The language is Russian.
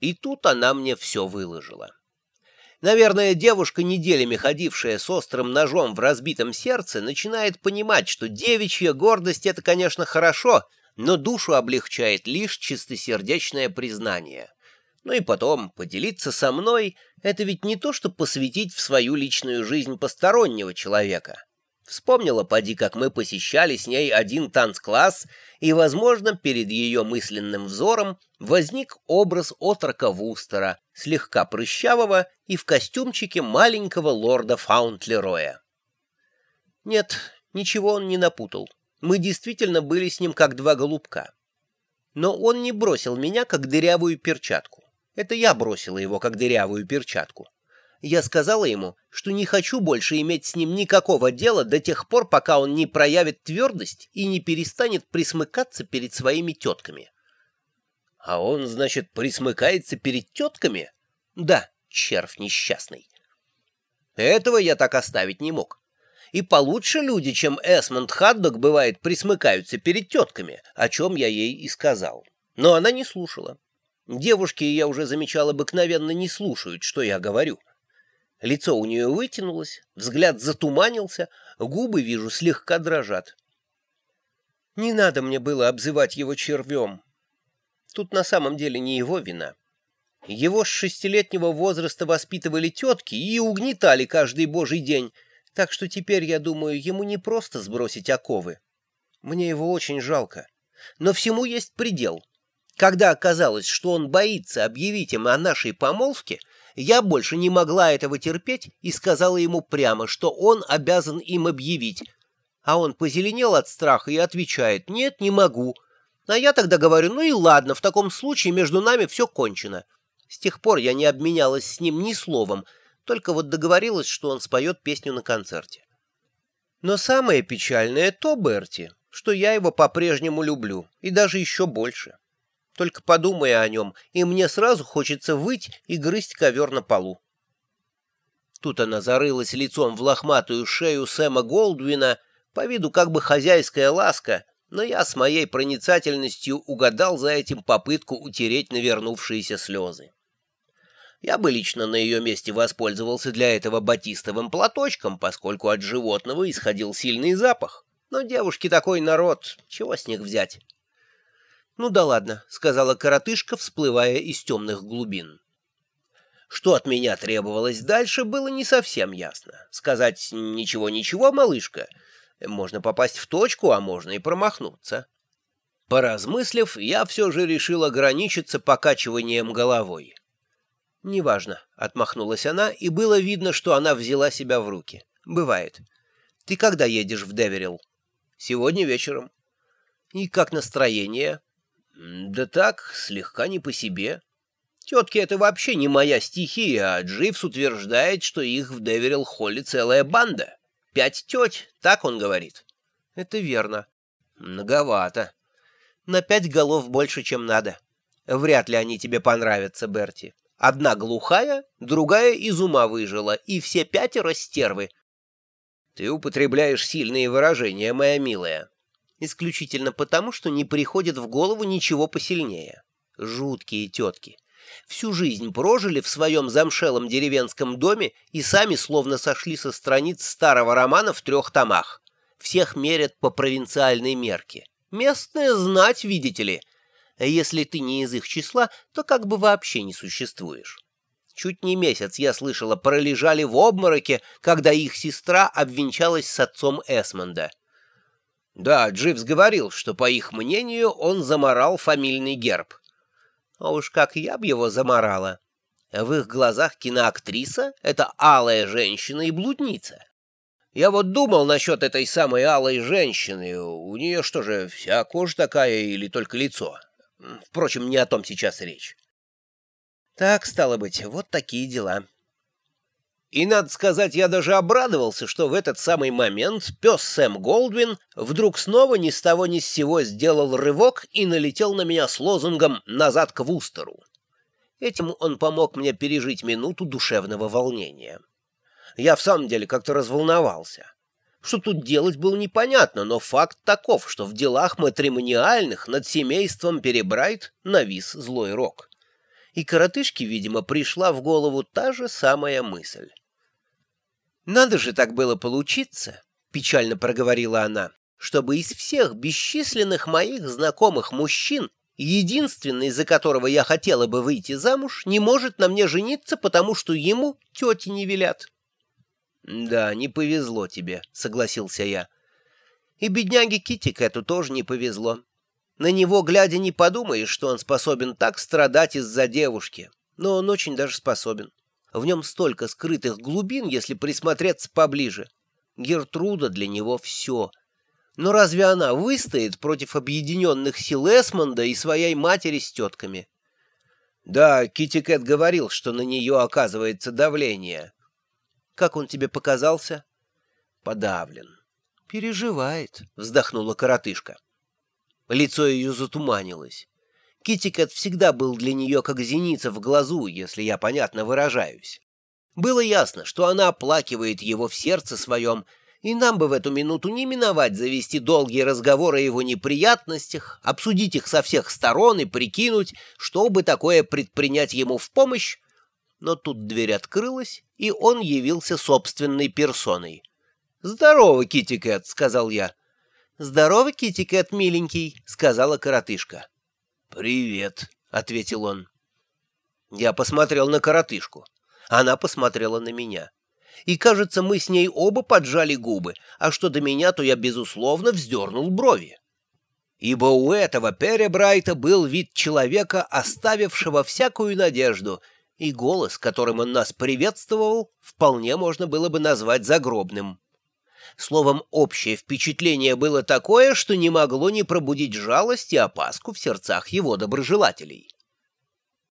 И тут она мне все выложила. Наверное, девушка, неделями ходившая с острым ножом в разбитом сердце, начинает понимать, что девичья гордость — это, конечно, хорошо, но душу облегчает лишь чистосердечное признание. Ну и потом, поделиться со мной — это ведь не то, что посвятить в свою личную жизнь постороннего человека. Вспомнила, поди, как мы посещали с ней один танцкласс, и, возможно, перед ее мысленным взором возник образ отрока Вустера, слегка прыщавого и в костюмчике маленького лорда Фаунтлероя. Нет, ничего он не напутал. Мы действительно были с ним как два голубка. Но он не бросил меня, как дырявую перчатку. Это я бросила его, как дырявую перчатку. Я сказала ему, что не хочу больше иметь с ним никакого дела до тех пор, пока он не проявит твердость и не перестанет присмыкаться перед своими тетками. А он, значит, присмыкается перед тетками? Да, червь несчастный. Этого я так оставить не мог. И получше люди, чем Эсмонд Хаддок, бывает, присмыкаются перед тетками, о чем я ей и сказал. Но она не слушала. Девушки, я уже замечал, обыкновенно не слушают, что я говорю. Лицо у нее вытянулось, взгляд затуманился, губы, вижу, слегка дрожат. Не надо мне было обзывать его червем. Тут на самом деле не его вина. Его с шестилетнего возраста воспитывали тетки и угнетали каждый божий день, так что теперь, я думаю, ему не просто сбросить оковы. Мне его очень жалко. Но всему есть предел. Когда оказалось, что он боится объявить им о нашей помолвке, я больше не могла этого терпеть и сказала ему прямо, что он обязан им объявить. А он позеленел от страха и отвечает «Нет, не могу». А я тогда говорю «Ну и ладно, в таком случае между нами все кончено». С тех пор я не обменялась с ним ни словом, только вот договорилась, что он споет песню на концерте. Но самое печальное то, Берти, что я его по-прежнему люблю, и даже еще больше. Только подумая о нем, и мне сразу хочется выть и грызть ковер на полу. Тут она зарылась лицом в лохматую шею Сэма Голдвина, по виду как бы хозяйская ласка, но я с моей проницательностью угадал за этим попытку утереть навернувшиеся слезы. Я бы лично на ее месте воспользовался для этого батистовым платочком, поскольку от животного исходил сильный запах. Но девушки такой народ, чего с них взять? «Ну да ладно», — сказала коротышка, всплывая из темных глубин. Что от меня требовалось дальше, было не совсем ясно. Сказать «ничего-ничего, малышка» можно попасть в точку, а можно и промахнуться. Поразмыслив, я все же решил ограничиться покачиванием головой. «Неважно», — отмахнулась она, и было видно, что она взяла себя в руки. «Бывает. Ты когда едешь в Деверилл?» «Сегодня вечером». «И как настроение?» «Да так, слегка не по себе. Тетки — это вообще не моя стихия, а Дживс утверждает, что их в Деверилл-Холле целая банда. Пять теть, так он говорит». «Это верно». «Многовато. На пять голов больше, чем надо. Вряд ли они тебе понравятся, Берти. Одна глухая, другая из ума выжила, и все пятеро стервы». «Ты употребляешь сильные выражения, моя милая». Исключительно потому, что не приходит в голову ничего посильнее. Жуткие тетки. Всю жизнь прожили в своем замшелом деревенском доме и сами словно сошли со страниц старого романа в трех томах. Всех мерят по провинциальной мерке. Местная знать, видите ли. А если ты не из их числа, то как бы вообще не существуешь. Чуть не месяц, я слышала, пролежали в обмороке, когда их сестра обвенчалась с отцом Эсмонда. Да, Дживс говорил, что, по их мнению, он заморал фамильный герб. А уж как я б его заморала. В их глазах киноактриса — это алая женщина и блудница. Я вот думал насчет этой самой алой женщины. У нее что же, вся кожа такая или только лицо? Впрочем, не о том сейчас речь. Так, стало быть, вот такие дела. И, надо сказать, я даже обрадовался, что в этот самый момент пес Сэм Голдвин вдруг снова ни с того ни с сего сделал рывок и налетел на меня с лозунгом «назад к Вустеру». Этим он помог мне пережить минуту душевного волнения. Я в самом деле как-то разволновался. Что тут делать было непонятно, но факт таков, что в делах матримониальных над семейством Перебрайт навис злой рок И коротышке, видимо, пришла в голову та же самая мысль. «Надо же так было получиться», — печально проговорила она, «чтобы из всех бесчисленных моих знакомых мужчин единственный, за которого я хотела бы выйти замуж, не может на мне жениться, потому что ему тети не велят». «Да, не повезло тебе», — согласился я. «И бедняге Китикету тоже не повезло. На него, глядя, не подумаешь, что он способен так страдать из-за девушки, но он очень даже способен. В нем столько скрытых глубин, если присмотреться поближе. Гертруда для него все. Но разве она выстоит против объединенных сил Эсмонда и своей матери с тетками? Да, Китикет говорил, что на нее оказывается давление. Как он тебе показался? Подавлен. Переживает, вздохнула коротышка. Лицо ее затуманилось. Китикет всегда был для нее как зеница в глазу, если я понятно выражаюсь. Было ясно, что она оплакивает его в сердце своем, и нам бы в эту минуту не миновать завести долгие разговоры о его неприятностях, обсудить их со всех сторон и прикинуть, что бы такое предпринять ему в помощь, но тут дверь открылась, и он явился собственной персоной. «Здорово, Китикет», — сказал я. «Здорово, Китикет, миленький», — сказала коротышка. «Привет», — ответил он. Я посмотрел на коротышку. Она посмотрела на меня. И, кажется, мы с ней оба поджали губы, а что до меня, то я, безусловно, вздернул брови. Ибо у этого Перебрайта был вид человека, оставившего всякую надежду — и голос, которым он нас приветствовал, вполне можно было бы назвать загробным. Словом, общее впечатление было такое, что не могло не пробудить жалость и опаску в сердцах его доброжелателей.